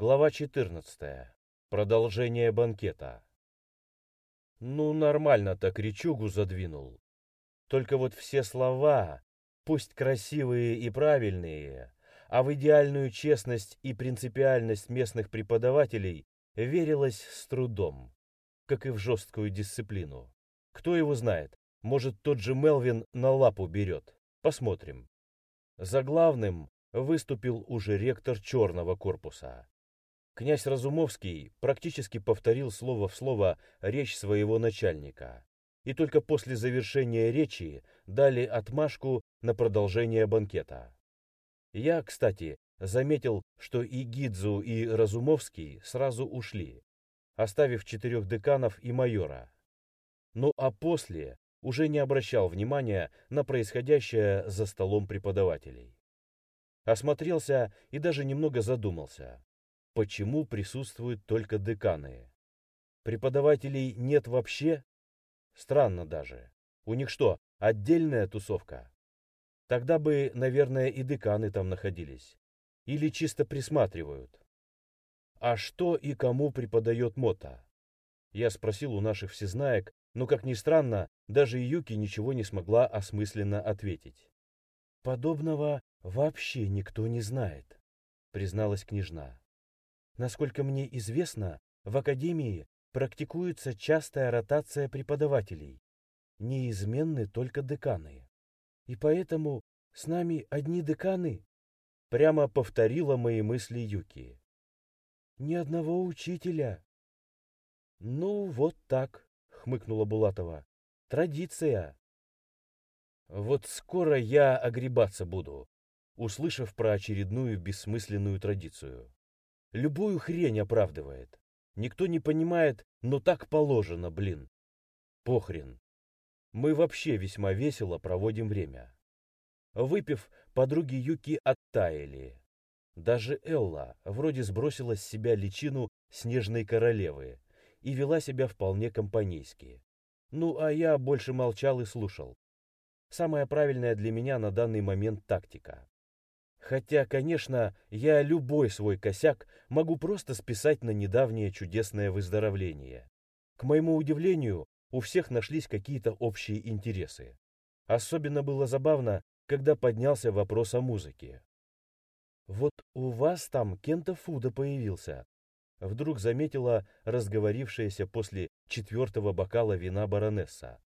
Глава 14. Продолжение банкета. Ну, нормально так речугу задвинул. Только вот все слова, пусть красивые и правильные, а в идеальную честность и принципиальность местных преподавателей верилось с трудом, как и в жесткую дисциплину. Кто его знает, может тот же Мелвин на лапу берет. Посмотрим. За главным выступил уже ректор черного корпуса. Князь Разумовский практически повторил слово в слово речь своего начальника. И только после завершения речи дали отмашку на продолжение банкета. Я, кстати, заметил, что и Гидзу, и Разумовский сразу ушли, оставив четырех деканов и майора. Ну а после уже не обращал внимания на происходящее за столом преподавателей. Осмотрелся и даже немного задумался, почему присутствуют только деканы. Преподавателей нет вообще? Странно даже. У них что, отдельная тусовка? Тогда бы, наверное, и деканы там находились. Или чисто присматривают. А что и кому преподает Мота? Я спросил у наших всезнаек, но, как ни странно, даже Юки ничего не смогла осмысленно ответить. «Подобного вообще никто не знает», — призналась княжна. «Насколько мне известно, в Академии практикуется частая ротация преподавателей. Неизменны только деканы. И поэтому с нами одни деканы?» Прямо повторила мои мысли Юки. «Ни одного учителя». «Ну, вот так», хмыкнула Булатова. Традиция. Вот скоро я огребаться буду, услышав про очередную бессмысленную традицию. Любую хрень оправдывает. Никто не понимает, но так положено, блин. Похрен. Мы вообще весьма весело проводим время. Выпив, подруги Юки оттаяли. Даже Элла вроде сбросила с себя личину снежной королевы и вела себя вполне компанейски. Ну, а я больше молчал и слушал. Самая правильная для меня на данный момент тактика. Хотя, конечно, я любой свой косяк могу просто списать на недавнее чудесное выздоровление. К моему удивлению, у всех нашлись какие-то общие интересы. Особенно было забавно, когда поднялся вопрос о музыке. «Вот у вас там Кента Фуда появился», вдруг заметила разговорившаяся после четвертого бокала вина баронесса.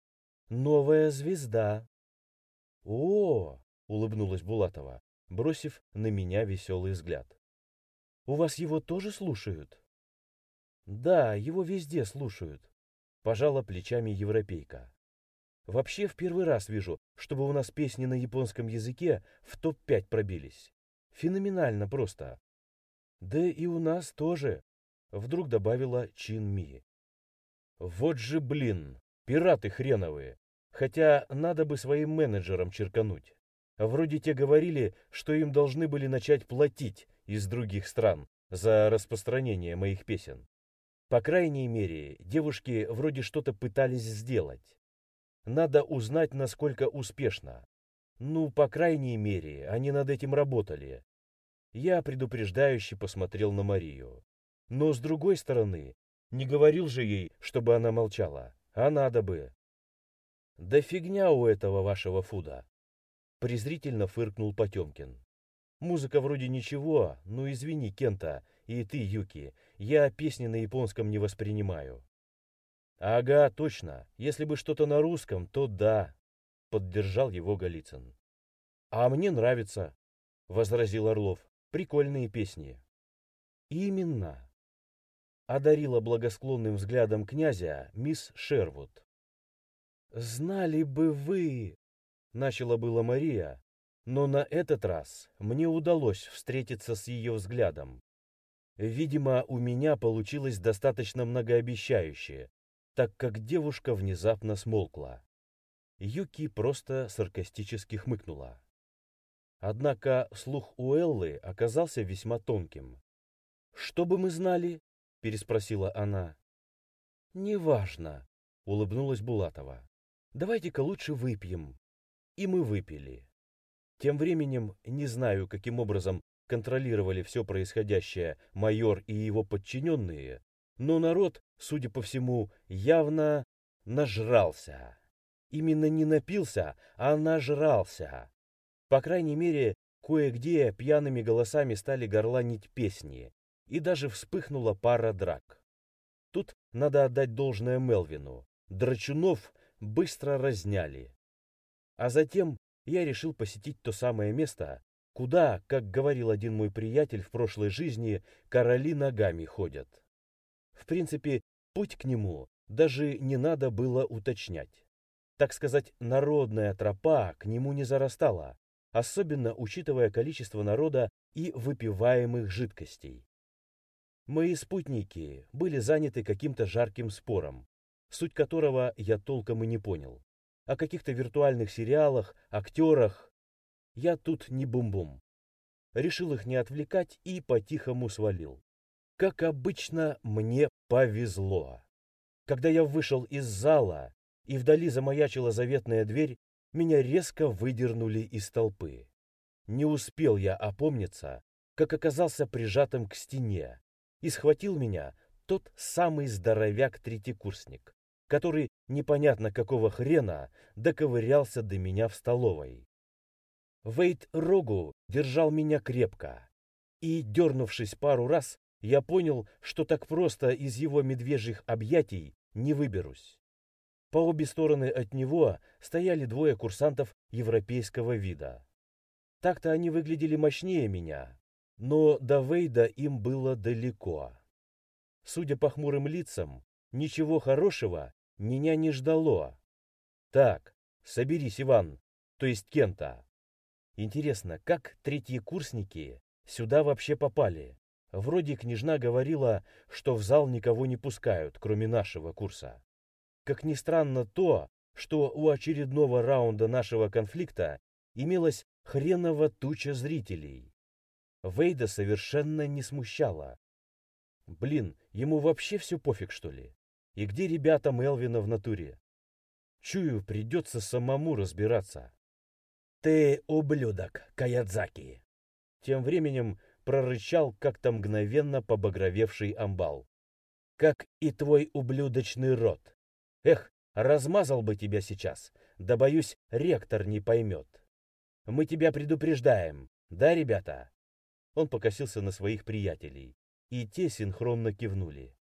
«Новая звезда!» «О!» — улыбнулась Булатова, бросив на меня веселый взгляд. «У вас его тоже слушают?» «Да, его везде слушают», — пожала плечами европейка. «Вообще в первый раз вижу, чтобы у нас песни на японском языке в топ-5 пробились. Феноменально просто. Да и у нас тоже, Вдруг добавила Чин Ми. Вот же блин, пираты хреновые. Хотя надо бы своим менеджерам черкануть. Вроде те говорили, что им должны были начать платить из других стран за распространение моих песен. По крайней мере, девушки вроде что-то пытались сделать. Надо узнать, насколько успешно. Ну, по крайней мере, они над этим работали. Я предупреждающе посмотрел на Марию. Но с другой стороны, не говорил же ей, чтобы она молчала, а надо бы. Да фигня у этого вашего фуда. Презрительно фыркнул Потемкин. Музыка вроде ничего, но извини, Кента, и ты, Юки, я песни на японском не воспринимаю. Ага, точно. Если бы что-то на русском, то да, поддержал его Голицын. А мне нравится, возразил Орлов. Прикольные песни. Именно одарила благосклонным взглядом князя мисс Шервуд. «Знали бы вы...» — начала была Мария, но на этот раз мне удалось встретиться с ее взглядом. Видимо, у меня получилось достаточно многообещающе, так как девушка внезапно смолкла. Юки просто саркастически хмыкнула. Однако слух у Эллы оказался весьма тонким. «Что бы мы знали?» переспросила она. Неважно, улыбнулась Булатова. Давайте-ка лучше выпьем. И мы выпили. Тем временем, не знаю, каким образом контролировали все происходящее майор и его подчиненные, но народ, судя по всему, явно нажрался. Именно не напился, а нажрался. По крайней мере, кое-где пьяными голосами стали горланить песни, и даже вспыхнула пара драк. Тут надо отдать должное Мелвину. Драчунов быстро разняли. А затем я решил посетить то самое место, куда, как говорил один мой приятель в прошлой жизни, короли ногами ходят. В принципе, путь к нему даже не надо было уточнять. Так сказать, народная тропа к нему не зарастала, особенно учитывая количество народа и выпиваемых жидкостей. Мои спутники были заняты каким-то жарким спором, суть которого я толком и не понял. О каких-то виртуальных сериалах, актерах. Я тут не бум-бум. Решил их не отвлекать и по-тихому свалил. Как обычно, мне повезло. Когда я вышел из зала, и вдали замаячила заветная дверь, меня резко выдернули из толпы. Не успел я опомниться, как оказался прижатым к стене, и схватил меня тот самый здоровяк-третьекурсник, который непонятно какого хрена доковырялся до меня в столовой. Вейт Рогу держал меня крепко, и, дернувшись пару раз, я понял, что так просто из его медвежьих объятий не выберусь. По обе стороны от него стояли двое курсантов европейского вида. Так-то они выглядели мощнее меня, но до Вейда им было далеко. Судя по хмурым лицам, ничего хорошего меня не ждало. Так, соберись, Иван, то есть Кента. Интересно, как третьи курсники сюда вообще попали? Вроде княжна говорила, что в зал никого не пускают, кроме нашего курса. Как ни странно то, что у очередного раунда нашего конфликта имелась хреново туча зрителей. Вейда совершенно не смущала. Блин, ему вообще все пофиг, что ли? И где ребята Мелвина в натуре? Чую, придется самому разбираться. Ты ублюдок, Каядзаки! Тем временем прорычал как-то мгновенно побагровевший амбал. Как и твой ублюдочный рот. Эх, размазал бы тебя сейчас, да боюсь, ректор не поймет. Мы тебя предупреждаем, да, ребята? Он покосился на своих приятелей, и те синхронно кивнули.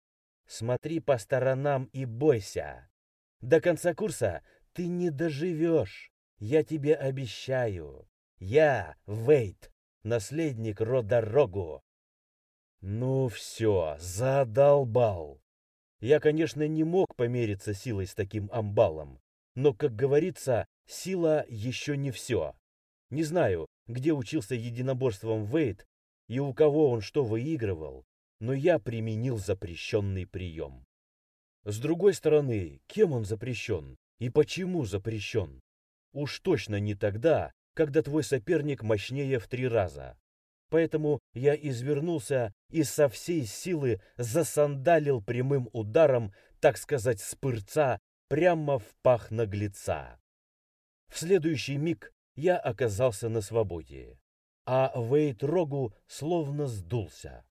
«Смотри по сторонам и бойся! До конца курса ты не доживешь, я тебе обещаю! Я, Вейт, наследник рода Рогу!» Ну все, задолбал! Я, конечно, не мог помериться силой с таким амбалом, но, как говорится, сила еще не все. Не знаю, где учился единоборством Вейт, и у кого он что выигрывал, но я применил запрещенный прием. С другой стороны, кем он запрещен и почему запрещен? Уж точно не тогда, когда твой соперник мощнее в три раза. Поэтому я извернулся и со всей силы засандалил прямым ударом, так сказать, с пырца, прямо в пах наглеца. В следующий миг я оказался на свободе а Вейт Рогу словно сдулся.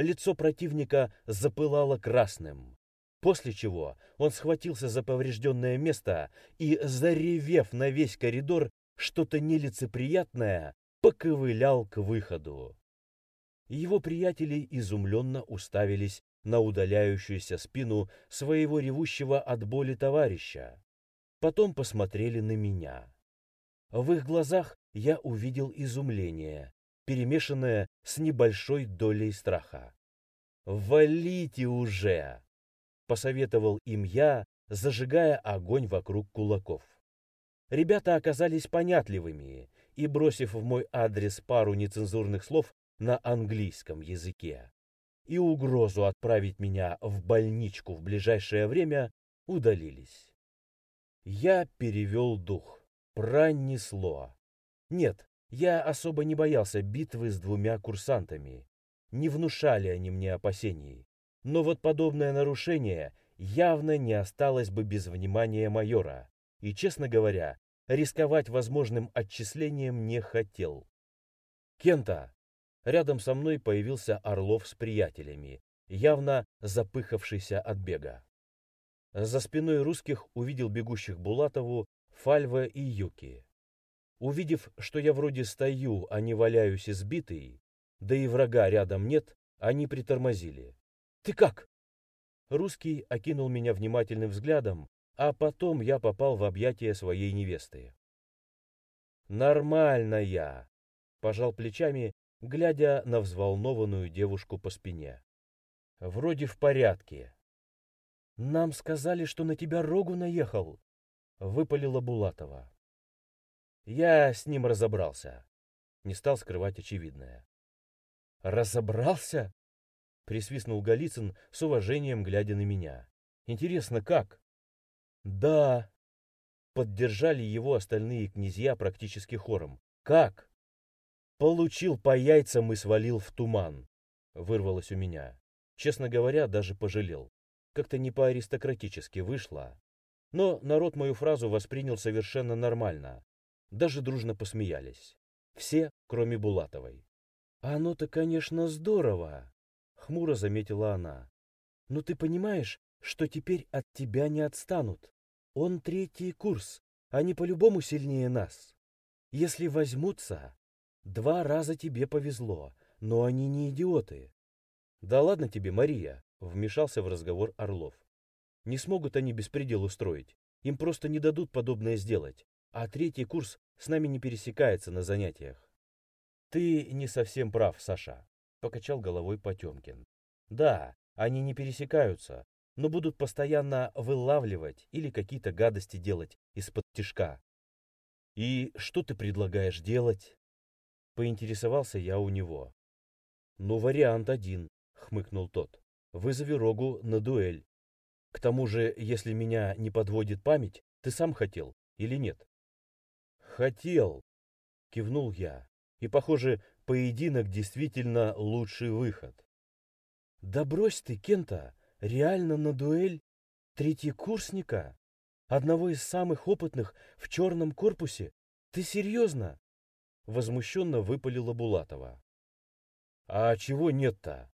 Лицо противника запылало красным, после чего он схватился за поврежденное место и, заревев на весь коридор что-то нелицеприятное, поковылял к выходу. Его приятели изумленно уставились на удаляющуюся спину своего ревущего от боли товарища. Потом посмотрели на меня. В их глазах я увидел изумление, перемешанное с небольшой долей страха. «Валите уже!» — посоветовал им я, зажигая огонь вокруг кулаков. Ребята оказались понятливыми и, бросив в мой адрес пару нецензурных слов на английском языке и угрозу отправить меня в больничку в ближайшее время, удалились. Я перевел дух. Пронесло. Нет, я особо не боялся битвы с двумя курсантами. Не внушали они мне опасений. Но вот подобное нарушение явно не осталось бы без внимания майора. И, честно говоря, рисковать возможным отчислением не хотел. «Кента, рядом со мной появился Орлов с приятелями, явно запыхавшийся от бега. За спиной русских увидел бегущих Булатову, Фальва и Юки. Увидев, что я вроде стою, а не валяюсь избитый, да и врага рядом нет, они притормозили. «Ты как?» Русский окинул меня внимательным взглядом, а потом я попал в объятия своей невесты. «Нормально я», — пожал плечами, глядя на взволнованную девушку по спине. «Вроде в порядке». «Нам сказали, что на тебя рогу наехал», — выпалила Булатова. Я с ним разобрался. Не стал скрывать очевидное. «Разобрался?» — присвистнул Голицын с уважением, глядя на меня. «Интересно, как?» «Да!» — поддержали его остальные князья практически хором. «Как?» «Получил по яйцам и свалил в туман», — вырвалось у меня. Честно говоря, даже пожалел. Как-то не по-аристократически вышло. Но народ мою фразу воспринял совершенно нормально. Даже дружно посмеялись. Все, кроме Булатовой. «Оно-то, конечно, здорово», — хмуро заметила она. «Но ты понимаешь, что теперь от тебя не отстанут? Он третий курс, они по-любому сильнее нас. Если возьмутся, два раза тебе повезло, но они не идиоты». «Да ладно тебе, Мария», — вмешался в разговор Орлов. «Не смогут они беспредел устроить. Им просто не дадут подобное сделать. А третий курс с нами не пересекается на занятиях. Ты не совсем прав, Саша, покачал головой Потемкин. Да, они не пересекаются, но будут постоянно вылавливать или какие-то гадости делать из-под тишка. И что ты предлагаешь делать? Поинтересовался я у него. Ну, вариант один, хмыкнул тот. Вызови Рогу на дуэль. К тому же, если меня не подводит память, ты сам хотел или нет? Хотел, кивнул я. И, похоже, поединок действительно лучший выход. Да брось ты, Кента, реально на дуэль третьекурсника? Одного из самых опытных в черном корпусе? Ты серьезно? Возмущенно выпалила Булатова. А чего нет-то?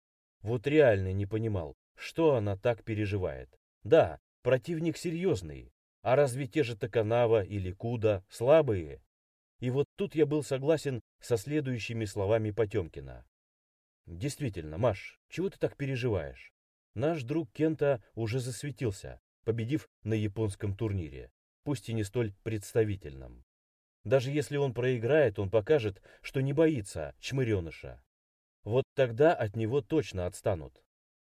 Вот реально не понимал, что она так переживает. Да, противник серьезный, а разве те же Токанава или Куда слабые? И вот тут я был согласен со следующими словами Потемкина. Действительно, Маш, чего ты так переживаешь? Наш друг Кента уже засветился, победив на японском турнире, пусть и не столь представительном. Даже если он проиграет, он покажет, что не боится чмыреныша. Вот тогда от него точно отстанут.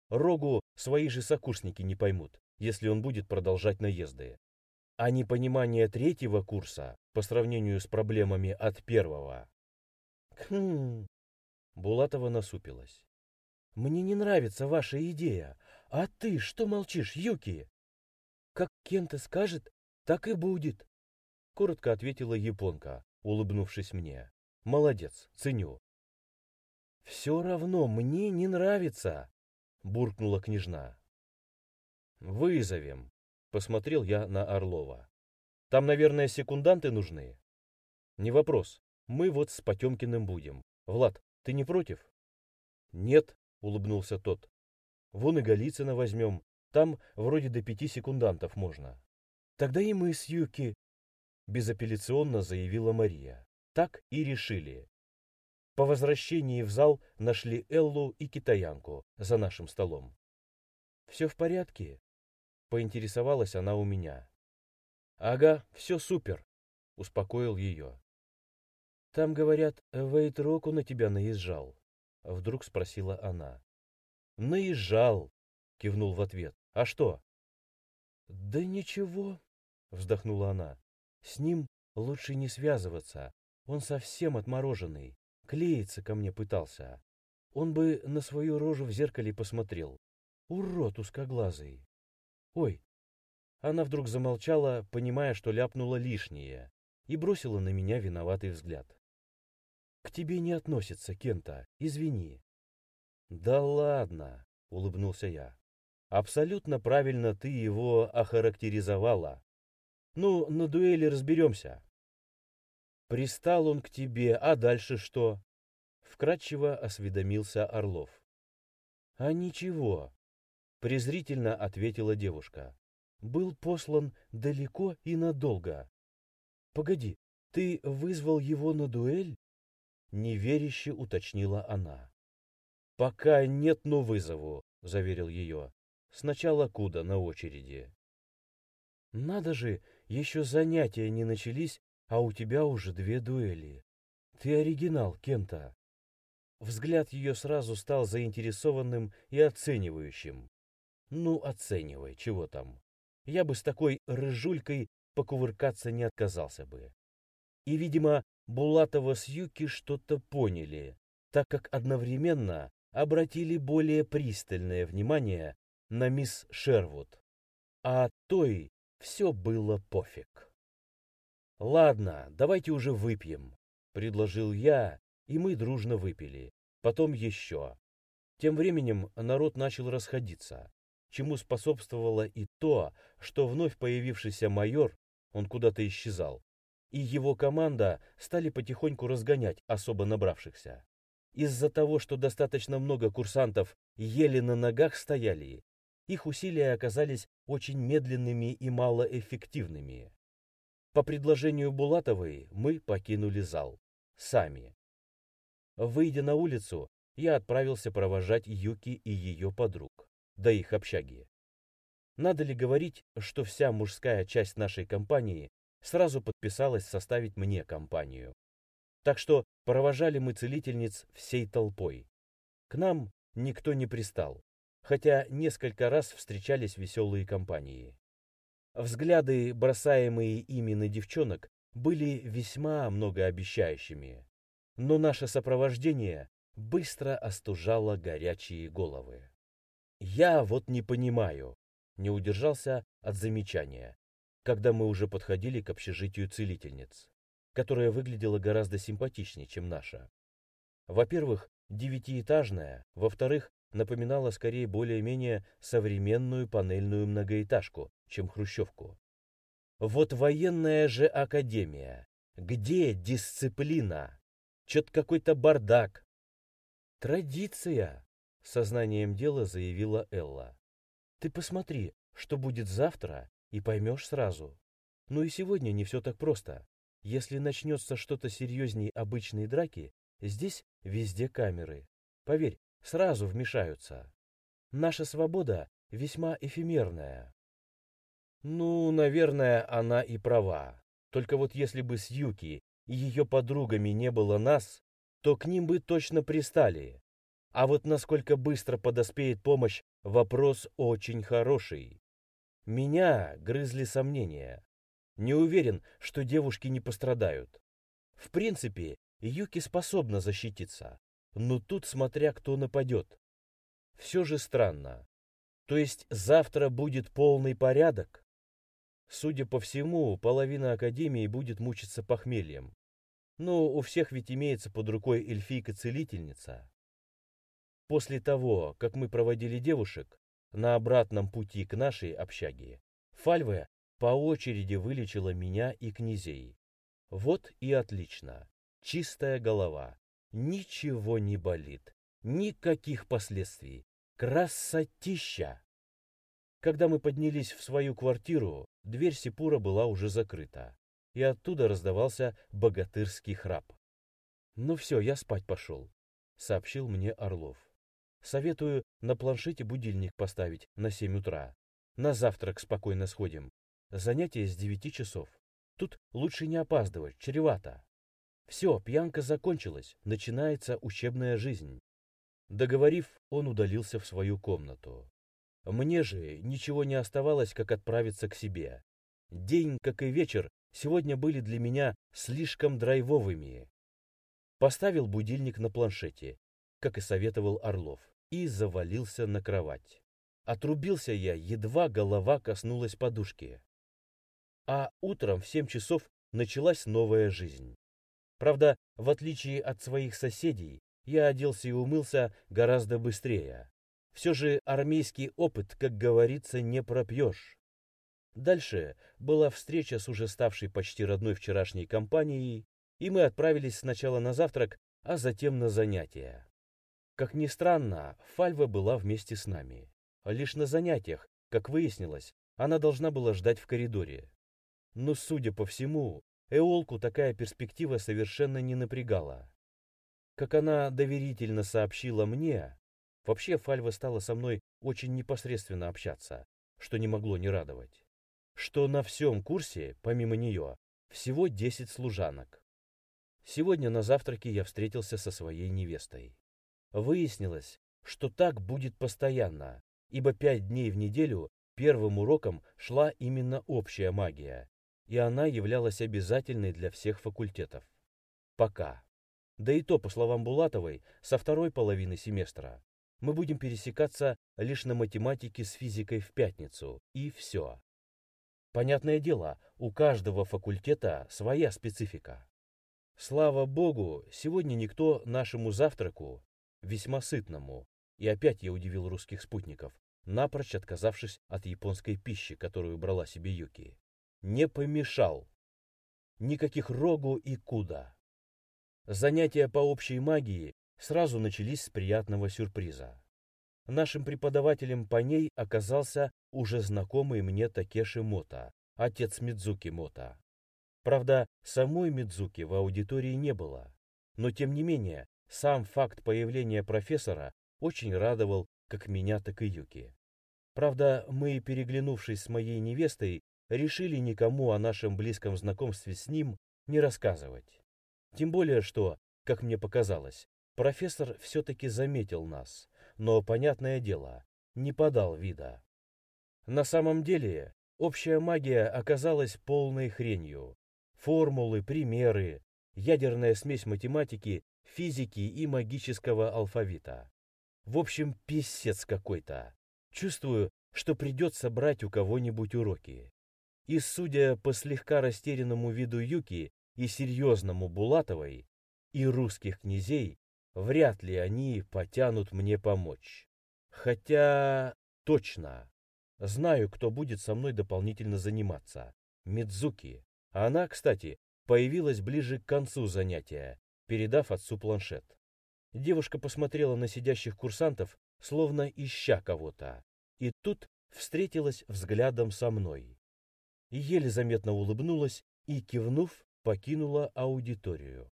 Рогу свои же сокурсники не поймут, если он будет продолжать наезды а непонимание третьего курса по сравнению с проблемами от первого. Хм. Булатова насупилась. Мне не нравится ваша идея. А ты что молчишь, Юки? Как Кента скажет, так и будет. Коротко ответила японка, улыбнувшись мне. Молодец, ценю. Все равно мне не нравится, буркнула княжна. Вызовем, Посмотрел я на Орлова. Там, наверное, секунданты нужны? Не вопрос. Мы вот с Потемкиным будем. Влад, ты не против? Нет, улыбнулся тот. Вон и Голицына возьмем. Там вроде до пяти секундантов можно. Тогда и мы с Юки, безапелляционно заявила Мария. Так и решили. По возвращении в зал нашли Эллу и китаянку за нашим столом. «Все в порядке?» Поинтересовалась она у меня. «Ага, все супер», — успокоил ее. «Там, говорят, Вейт Року на тебя наезжал», — вдруг спросила она. «Наезжал», — кивнул в ответ. «А что?» «Да ничего», — вздохнула она. «С ним лучше не связываться. Он совсем отмороженный. Клеиться ко мне пытался. Он бы на свою рожу в зеркале посмотрел. Урод узкоглазый. «Ой!» Она вдруг замолчала, понимая, что ляпнула лишнее, и бросила на меня виноватый взгляд. «К тебе не относится, Кента, извини». «Да ладно!» — улыбнулся я. «Абсолютно правильно ты его охарактеризовала. Ну, на дуэли разберемся». «Пристал он к тебе, а дальше что?» Вкратчиво осведомился Орлов. А ничего, презрительно ответила девушка. Был послан далеко и надолго. Погоди, ты вызвал его на дуэль? Неверяще уточнила она. Пока нет, но вызову, заверил ее. Сначала Куда на очереди. Надо же, еще занятия не начались, а у тебя уже две дуэли. Ты оригинал, Кента. Взгляд ее сразу стал заинтересованным и оценивающим. Ну, оценивай, чего там. Я бы с такой рыжулькой покувыркаться не отказался бы. И, видимо, Булатова с Юки что-то поняли, так как одновременно обратили более пристальное внимание на мисс Шервуд. А той все было пофиг. «Ладно, давайте уже выпьем», — предложил я, и мы дружно выпили. Потом еще. Тем временем народ начал расходиться, чему способствовало и то, что вновь появившийся майор, он куда-то исчезал, и его команда стали потихоньку разгонять особо набравшихся. Из-за того, что достаточно много курсантов еле на ногах стояли, их усилия оказались очень медленными и малоэффективными. По предложению Булатовой мы покинули зал. Сами. Выйдя на улицу, я отправился провожать Юки и ее подруг до их общаги. Надо ли говорить, что вся мужская часть нашей компании сразу подписалась составить мне компанию. Так что провожали мы целительниц всей толпой. К нам никто не пристал хотя несколько раз встречались веселые компании. Взгляды, бросаемые ими на девчонок, были весьма многообещающими, но наше сопровождение быстро остужало горячие головы. «Я вот не понимаю», — не удержался от замечания, когда мы уже подходили к общежитию целительниц, которая выглядела гораздо симпатичнее, чем наша. Во-первых, девятиэтажная, во-вторых, напоминала скорее более-менее современную панельную многоэтажку, чем хрущевку. Вот военная же академия. Где дисциплина? Чё-то какой-то бардак. Традиция, сознанием дела заявила Элла. Ты посмотри, что будет завтра, и поймешь сразу. Ну и сегодня не все так просто. Если начнется что-то серьезней обычной драки, здесь везде камеры. Поверь, сразу вмешаются. Наша свобода весьма эфемерная. Ну, наверное, она и права. Только вот если бы с Юки и ее подругами не было нас, то к ним бы точно пристали. А вот насколько быстро подоспеет помощь, вопрос очень хороший. Меня грызли сомнения. Не уверен, что девушки не пострадают. В принципе, Юки способна защититься. Но тут смотря кто нападет. Все же странно. То есть завтра будет полный порядок? Судя по всему, половина Академии будет мучиться похмельем. Но у всех ведь имеется под рукой эльфийка-целительница. После того, как мы проводили девушек, на обратном пути к нашей общаге, Фальве по очереди вылечила меня и князей. Вот и отлично. Чистая голова. Ничего не болит. Никаких последствий. Красотища! Когда мы поднялись в свою квартиру, дверь Сипура была уже закрыта, и оттуда раздавался богатырский храп. «Ну все, я спать пошел», — сообщил мне Орлов. «Советую на планшете будильник поставить на семь утра. На завтрак спокойно сходим. Занятие с девяти часов. Тут лучше не опаздывать, чревато». Все, пьянка закончилась, начинается учебная жизнь. Договорив, он удалился в свою комнату. Мне же ничего не оставалось, как отправиться к себе. День, как и вечер, сегодня были для меня слишком драйвовыми. Поставил будильник на планшете, как и советовал Орлов, и завалился на кровать. Отрубился я, едва голова коснулась подушки. А утром в семь часов началась новая жизнь. Правда, в отличие от своих соседей, я оделся и умылся гораздо быстрее. Все же армейский опыт, как говорится, не пропьешь. Дальше была встреча с уже ставшей почти родной вчерашней компанией, и мы отправились сначала на завтрак, а затем на занятия. Как ни странно, Фальва была вместе с нами. Лишь на занятиях, как выяснилось, она должна была ждать в коридоре. Но, судя по всему, Эолку такая перспектива совершенно не напрягала. Как она доверительно сообщила мне, вообще Фальва стала со мной очень непосредственно общаться, что не могло не радовать. Что на всем курсе, помимо нее, всего 10 служанок. Сегодня на завтраке я встретился со своей невестой. Выяснилось, что так будет постоянно, ибо пять дней в неделю первым уроком шла именно общая магия, и она являлась обязательной для всех факультетов. Пока. Да и то, по словам Булатовой, со второй половины семестра мы будем пересекаться лишь на математике с физикой в пятницу, и все. Понятное дело, у каждого факультета своя специфика. Слава богу, сегодня никто нашему завтраку, весьма сытному, и опять я удивил русских спутников, напрочь отказавшись от японской пищи, которую брала себе Юки, не помешал. Никаких рогу и куда. Занятия по общей магии сразу начались с приятного сюрприза. Нашим преподавателем по ней оказался уже знакомый мне Такеши Мота, отец Мидзуки Мота. Правда, самой Мидзуки в аудитории не было, но тем не менее, сам факт появления профессора очень радовал как меня, так и Юки. Правда, мы, переглянувшись с моей невестой, решили никому о нашем близком знакомстве с ним не рассказывать. Тем более, что, как мне показалось, профессор все-таки заметил нас, но, понятное дело, не подал вида. На самом деле, общая магия оказалась полной хренью. Формулы, примеры, ядерная смесь математики, физики и магического алфавита. В общем, писец какой-то. Чувствую, что придется брать у кого-нибудь уроки. И, судя по слегка растерянному виду Юки и серьезному Булатовой, и русских князей, вряд ли они потянут мне помочь. Хотя точно. Знаю, кто будет со мной дополнительно заниматься. Мидзуки. Она, кстати, появилась ближе к концу занятия, передав отцу планшет. Девушка посмотрела на сидящих курсантов, словно ища кого-то, и тут встретилась взглядом со мной. Еле заметно улыбнулась и, кивнув, покинула аудиторию.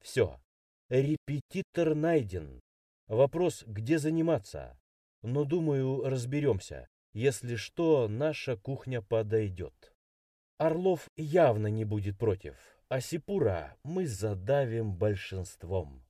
Все, репетитор найден. Вопрос, где заниматься? Но, думаю, разберемся. Если что, наша кухня подойдет. Орлов явно не будет против, а Сипура мы задавим большинством.